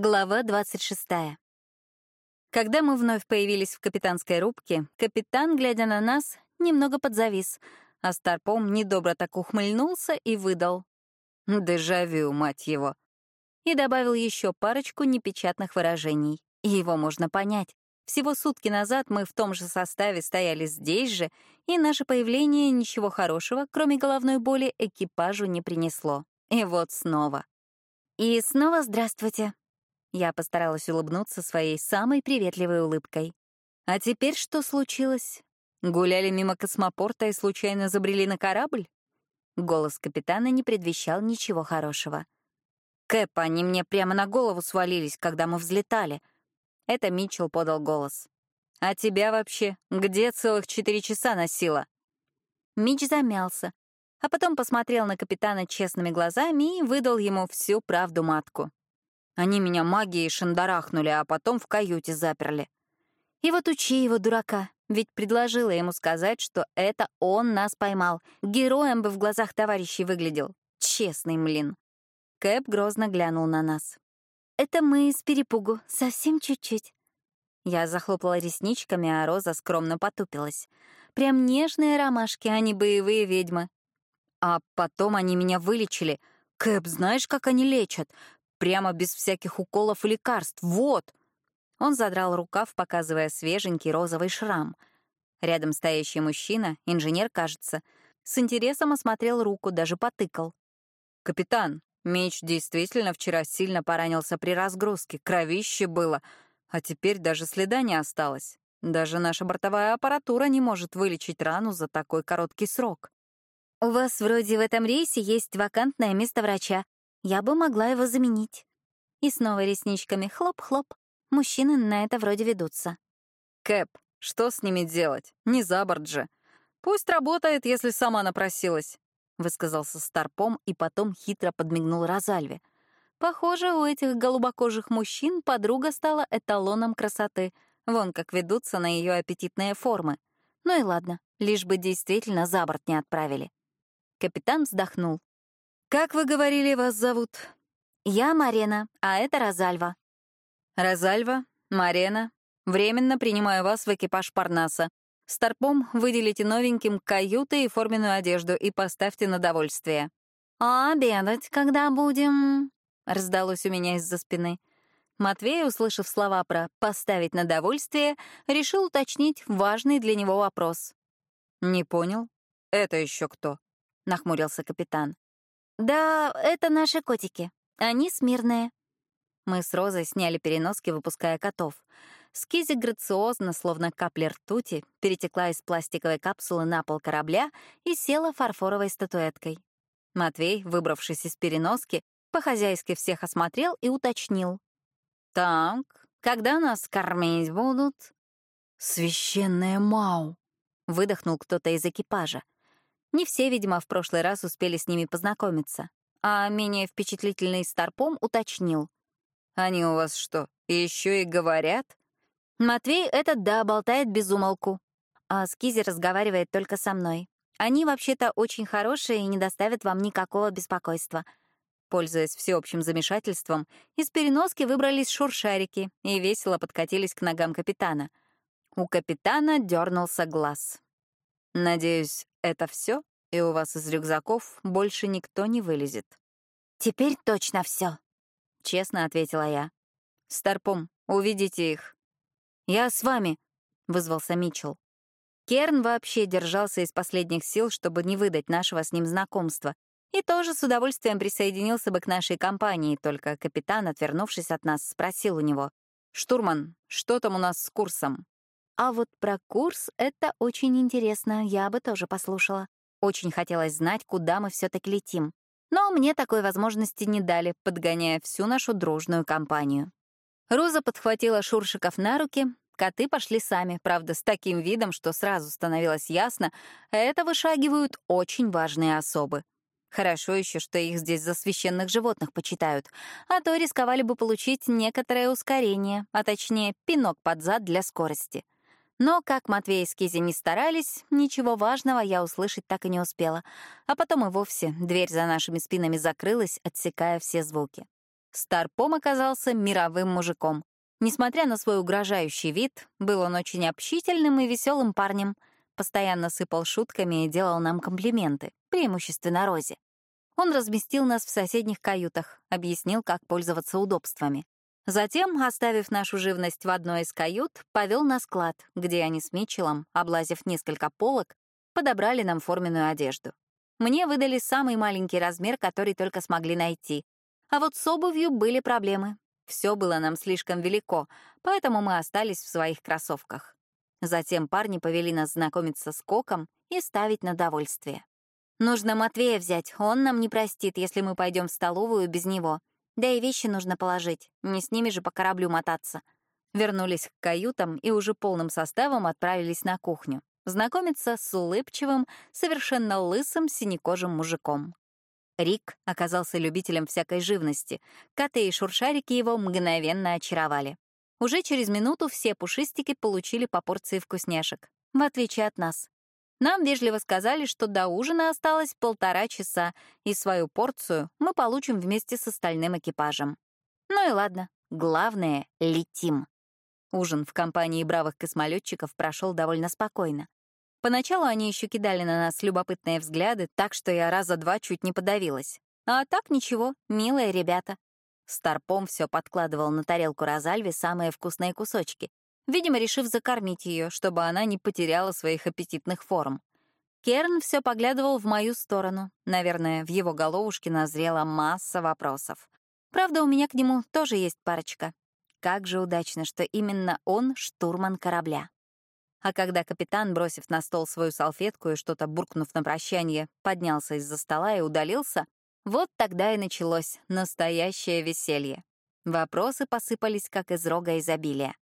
Глава 26. Когда мы вновь появились в капитанской рубке, капитан, глядя на нас, немного подзавис, а Старпом недобро так ухмыльнулся и выдал. «Дежавю, мать его!» И добавил еще парочку непечатных выражений. И его можно понять. Всего сутки назад мы в том же составе стояли здесь же, и наше появление ничего хорошего, кроме головной боли, экипажу не принесло. И вот снова. И снова здравствуйте, я постаралась улыбнуться своей самой приветливой улыбкой. А теперь что случилось? Гуляли мимо космопорта и случайно забрели на корабль? Голос капитана не предвещал ничего хорошего. «Кэп, они мне прямо на голову свалились, когда мы взлетали». Это Митчелл подал голос. «А тебя вообще где целых четыре часа носила?» Митч замялся, а потом посмотрел на капитана честными глазами и выдал ему всю правду матку. Они меня магией шандарахнули, а потом в каюте заперли. И вот учи его, дурака, ведь предложила ему сказать, что это он нас поймал. Героем бы в глазах товарищей выглядел. Честный млин. Кэп грозно глянул на нас. «Это мы с перепугу, совсем чуть-чуть». Я захлопала ресничками, а Роза скромно потупилась. Прям нежные ромашки, а не боевые ведьмы. А потом они меня вылечили. Кэп, знаешь, как они лечат? Прямо без всяких уколов и лекарств. Вот!» Он задрал рукав, показывая свеженький розовый шрам. Рядом стоящий мужчина, инженер, кажется, с интересом осмотрел руку, даже потыкал. «Капитан, меч действительно вчера сильно поранился при разгрузке, кровище было, а теперь даже следа не осталось. Даже наша бортовая аппаратура не может вылечить рану за такой короткий срок». «У вас вроде в этом рейсе есть вакантное место врача. Я бы могла его заменить. И снова ресничками хлоп-хлоп. Мужчины на это вроде ведутся. Кэп, что с ними делать? Не за борт же. Пусть работает, если сама напросилась, высказался Старпом и потом хитро подмигнул Розальве. Похоже, у этих голубокожих мужчин подруга стала эталоном красоты. Вон как ведутся на ее аппетитные формы. Ну и ладно, лишь бы действительно за борт не отправили. Капитан вздохнул. «Как вы говорили, вас зовут?» «Я Марена, а это Розальва». «Розальва, Марена, временно принимаю вас в экипаж Парнаса. Старпом выделите новеньким каюты и форменную одежду и поставьте на довольствие». «А обедать когда будем?» — раздалось у меня из-за спины. Матвей, услышав слова про «поставить на довольствие», решил уточнить важный для него вопрос. «Не понял. Это еще кто?» — нахмурился капитан. «Да, это наши котики. Они смирные». Мы с Розой сняли переноски, выпуская котов. Скизи грациозно, словно капля ртути, перетекла из пластиковой капсулы на пол корабля и села фарфоровой статуэткой. Матвей, выбравшись из переноски, по-хозяйски всех осмотрел и уточнил. «Так, когда нас кормить будут?» «Священная Мау!» — выдохнул кто-то из экипажа. Не все, видимо, в прошлый раз успели с ними познакомиться. А менее впечатлительный Старпом уточнил. «Они у вас что, еще и говорят?» Матвей этот, да, болтает без умолку. А Скизи разговаривает только со мной. Они вообще-то очень хорошие и не доставят вам никакого беспокойства. Пользуясь всеобщим замешательством, из переноски выбрались шуршарики и весело подкатились к ногам капитана. У капитана дернулся глаз. Надеюсь, это все, и у вас из рюкзаков больше никто не вылезет. Теперь точно все, честно ответила я. Старпом, увидите их. Я с вами, вызвался Митчелл. Керн вообще держался из последних сил, чтобы не выдать нашего с ним знакомства, и тоже с удовольствием присоединился бы к нашей компании, только капитан, отвернувшись от нас, спросил у него, «Штурман, что там у нас с курсом?» А вот про курс — это очень интересно, я бы тоже послушала. Очень хотелось знать, куда мы все таки летим. Но мне такой возможности не дали, подгоняя всю нашу дружную компанию. Роза подхватила Шуршиков на руки, коты пошли сами, правда, с таким видом, что сразу становилось ясно, это вышагивают очень важные особы. Хорошо еще, что их здесь за священных животных почитают, а то рисковали бы получить некоторое ускорение, а точнее пинок под зад для скорости. Но, как Матвей и Скизи не старались, ничего важного я услышать так и не успела. А потом и вовсе дверь за нашими спинами закрылась, отсекая все звуки. Старпом оказался мировым мужиком. Несмотря на свой угрожающий вид, был он очень общительным и веселым парнем. Постоянно сыпал шутками и делал нам комплименты, преимущественно Розе. Он разместил нас в соседних каютах, объяснил, как пользоваться удобствами. Затем, оставив нашу живность в одной из кают, повел на склад, где они с Митчеллом, облазив несколько полок, подобрали нам форменную одежду. Мне выдали самый маленький размер, который только смогли найти. А вот с обувью были проблемы. Все было нам слишком велико, поэтому мы остались в своих кроссовках. Затем парни повели нас знакомиться с Коком и ставить на довольствие. «Нужно Матвея взять, он нам не простит, если мы пойдем в столовую без него. Да и вещи нужно положить, не с ними же по кораблю мотаться». Вернулись к каютам и уже полным составом отправились на кухню знакомиться с улыбчивым, совершенно лысым синекожим мужиком. Рик оказался любителем всякой живности. Коты и шуршарики его мгновенно очаровали. Уже через минуту все пушистики получили по порции вкусняшек, в отличие от нас. Нам вежливо сказали, что до ужина осталось полтора часа, и свою порцию мы получим вместе с остальным экипажем. Ну и ладно, главное — летим. Ужин в компании бравых космолетчиков прошел довольно спокойно. Поначалу они еще кидали на нас любопытные взгляды, так что я раза два чуть не подавилась. А так ничего, милые ребята. Старпом все подкладывал на тарелку Розальви самые вкусные кусочки, видимо, решив закормить ее, чтобы она не потеряла своих аппетитных форм. Керн все поглядывал в мою сторону. Наверное, в его головушке назрела масса вопросов. Правда, у меня к нему тоже есть парочка. Как же удачно, что именно он штурман корабля. А когда капитан, бросив на стол свою салфетку и что-то буркнув на прощание, поднялся из-за стола и удалился, вот тогда и началось настоящее веселье. Вопросы посыпались, как из рога изобилия.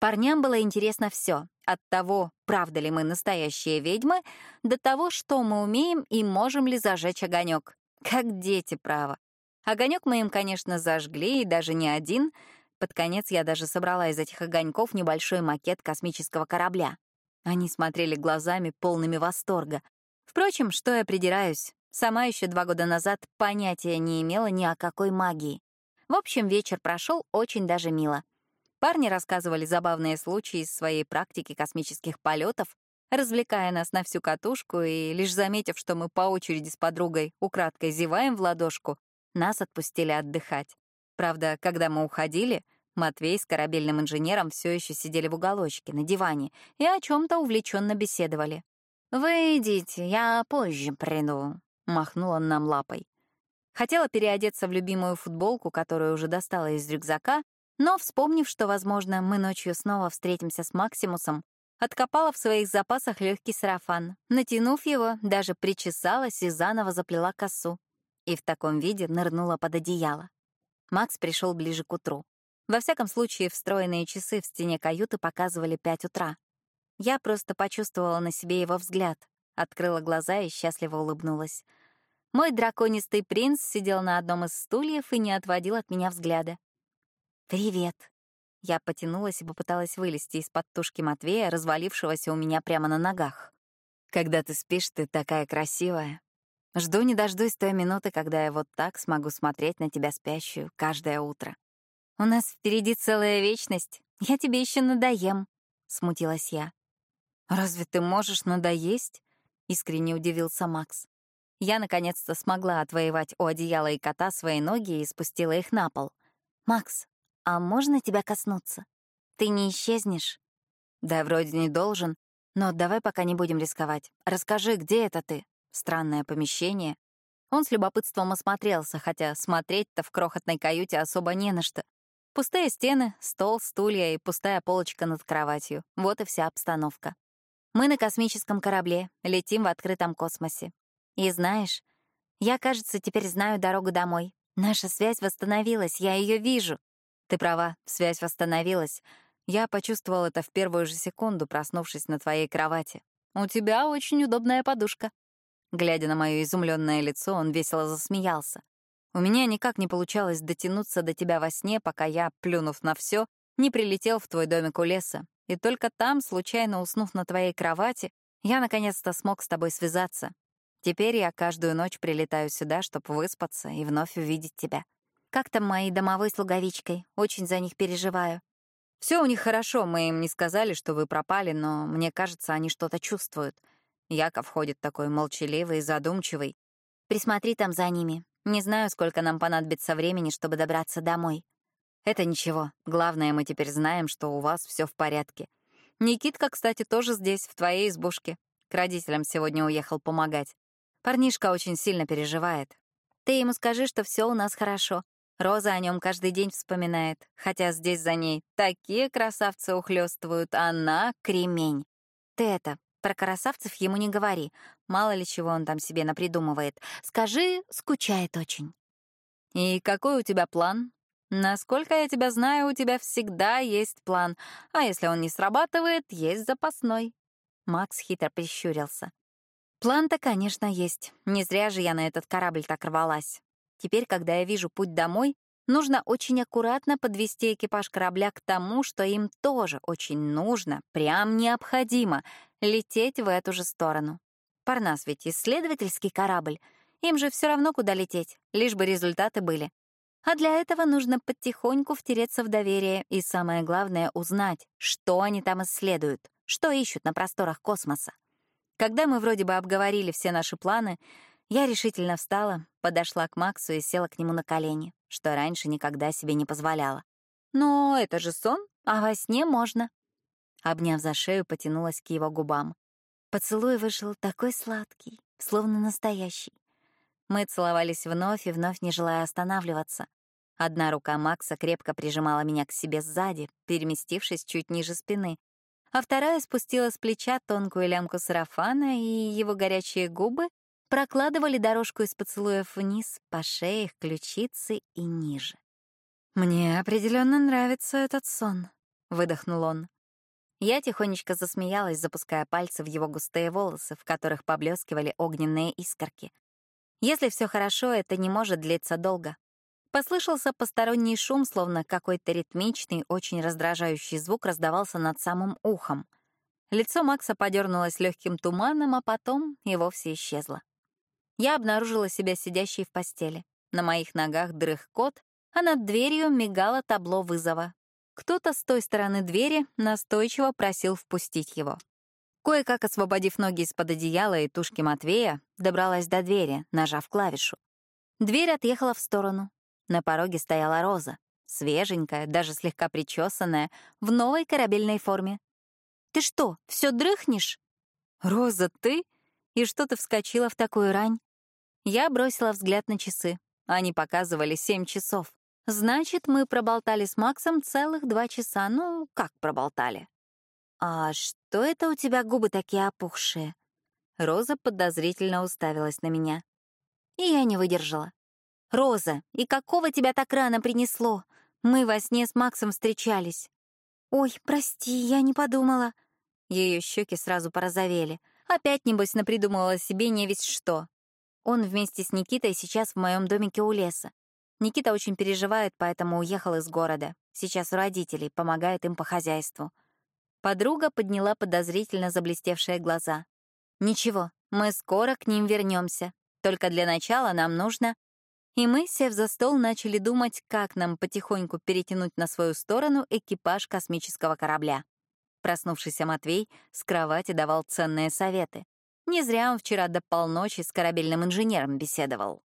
Парням было интересно все, от того, правда ли мы настоящие ведьмы, до того, что мы умеем и можем ли зажечь огонек. Как дети, право. Огонек мы им, конечно, зажгли, и даже не один — под конец я даже собрала из этих огоньков небольшой макет космического корабля. Они смотрели глазами, полными восторга. Впрочем, что я придираюсь? Сама еще два года назад понятия не имела ни о какой магии. В общем, вечер прошел очень даже мило. Парни рассказывали забавные случаи из своей практики космических полетов, развлекая нас на всю катушку, и лишь заметив, что мы по очереди с подругой украдкой зеваем в ладошку, нас отпустили отдыхать. Правда, когда мы уходили, Матвей с корабельным инженером все еще сидели в уголочке, на диване, и о чем-то увлеченно беседовали. «Вы идите, я позже приду», — махнул он нам лапой. Хотела переодеться в любимую футболку, которую уже достала из рюкзака, но, вспомнив, что, возможно, мы ночью снова встретимся с Максимусом, откопала в своих запасах легкий сарафан. Натянув его, даже причесалась и заново заплела косу. И в таком виде нырнула под одеяло. Макс пришел ближе к утру. Во всяком случае, встроенные часы в стене каюты показывали пять утра. Я просто почувствовала на себе его взгляд, открыла глаза и счастливо улыбнулась. Мой драконистый принц сидел на одном из стульев и не отводил от меня взгляда. «Привет». Я потянулась и попыталась вылезти из-под тушки Матвея, развалившегося у меня прямо на ногах. «Когда ты спишь, ты такая красивая», Жду не дождусь той минуты, когда я вот так смогу смотреть на тебя спящую каждое утро. У нас впереди целая вечность. Я тебе еще надоем, — смутилась я. «Разве ты можешь надоесть?» — искренне удивился Макс. Я наконец-то смогла отвоевать у одеяла и кота свои ноги и спустила их на пол. «Макс, а можно тебя коснуться? Ты не исчезнешь?» «Да, вроде не должен, но давай пока не будем рисковать. Расскажи, где это ты?» Странное помещение. Он с любопытством осмотрелся, хотя смотреть-то в крохотной каюте особо не на что. Пустые стены, стол, стулья и пустая полочка над кроватью. Вот и вся обстановка. Мы на космическом корабле, летим в открытом космосе. И знаешь, я, кажется, теперь знаю дорогу домой. Наша связь восстановилась, я ее вижу. Ты права, связь восстановилась. Я почувствовал это в первую же секунду, проснувшись на твоей кровати. У тебя очень удобная подушка. Глядя на мое изумленное лицо, он весело засмеялся. У меня никак не получалось дотянуться до тебя во сне, пока я, плюнув на все, не прилетел в твой домик у леса. И только там, случайно уснув на твоей кровати, я наконец-то смог с тобой связаться. Теперь я каждую ночь прилетаю сюда, чтобы выспаться и вновь увидеть тебя. Как там мои домовой с луговичкой? Очень за них переживаю. Все у них хорошо, мы им не сказали, что вы пропали, но мне кажется, они что-то чувствуют. Яков ходит такой молчаливый и задумчивый. Присмотри там за ними. Не знаю, сколько нам понадобится времени, чтобы добраться домой. Это ничего. Главное, мы теперь знаем, что у вас все в порядке. Никитка, кстати, тоже здесь, в твоей избушке. К родителям сегодня уехал помогать. Парнишка очень сильно переживает. Ты ему скажи, что все у нас хорошо. Роза о нем каждый день вспоминает, хотя здесь за ней такие красавцы ухлёстывают, она — кремень. Ты это, про красавцев ему не говори, мало ли чего он там себе напридумывает. Скажи, скучает очень. И какой у тебя план? Насколько я тебя знаю, у тебя всегда есть план, а если он не срабатывает, есть запасной. Макс хитро прищурился. План-то, конечно, есть. Не зря же я на этот корабль так рвалась. Теперь, когда я вижу путь домой, нужно очень аккуратно подвести экипаж корабля к тому, что им тоже очень нужно, прям необходимо — лететь в эту же сторону. Парнас ведь исследовательский корабль. Им же все равно, куда лететь, лишь бы результаты были. А для этого нужно потихоньку втереться в доверие и, самое главное, узнать, что они там исследуют, что ищут на просторах космоса. Когда мы вроде бы обговорили все наши планы, я решительно встала, подошла к Максу и села к нему на колени, что раньше никогда себе не позволяла. «Но это же сон, а во сне можно». Обняв за шею, потянулась к его губам. Поцелуй вышел такой сладкий, словно настоящий. Мы целовались вновь и вновь, не желая останавливаться. Одна рука Макса крепко прижимала меня к себе сзади, переместившись чуть ниже спины, а вторая спустила с плеча тонкую лямку сарафана, и его горячие губы прокладывали дорожку из поцелуев вниз, по шее, ключицы и ниже. «Мне определенно нравится этот сон», — выдохнул он. Я тихонечко засмеялась, запуская пальцы в его густые волосы, в которых поблескивали огненные искорки. Если все хорошо, это не может длиться долго. Послышался посторонний шум, словно какой-то ритмичный, очень раздражающий звук раздавался над самым ухом. Лицо Макса подернулось легким туманом, а потом и вовсе исчезло я обнаружила себя сидящей в постели. На моих ногах дрых кот, а над дверью мигало табло вызова. Кто-то с той стороны двери настойчиво просил впустить его. Кое-как освободив ноги из-под одеяла и тушки Матвея, добралась до двери, нажав клавишу. Дверь отъехала в сторону. На пороге стояла Роза, свеженькая, даже слегка причесанная, в новой корабельной форме. «Ты что, все дрыхнешь?» «Роза, ты? И что ты вскочила в такую рань?» Я бросила взгляд на часы. Они показывали семь часов. Значит, мы проболтали с Максом целых два часа. Ну, как проболтали? «А что это у тебя губы такие опухшие?» Роза подозрительно уставилась на меня. И я не выдержала. «Роза, и какого тебя так рано принесло? Мы во сне с Максом встречались». «Ой, прости, я не подумала». Ее щеки сразу порозовели. Опять, небось, напридумывала себе не весь что. Он вместе с Никитой сейчас в моем домике у леса. Никита очень переживает, поэтому уехал из города. Сейчас у родителей, помогает им по хозяйству. Подруга подняла подозрительно заблестевшие глаза. «Ничего, мы скоро к ним вернемся. Только для начала нам нужно...» И мы, сев за стол, начали думать, как нам потихоньку перетянуть на свою сторону экипаж космического корабля. Проснувшийся Матвей с кровати давал ценные советы. Не зря он вчера до полночи с корабельным инженером беседовал.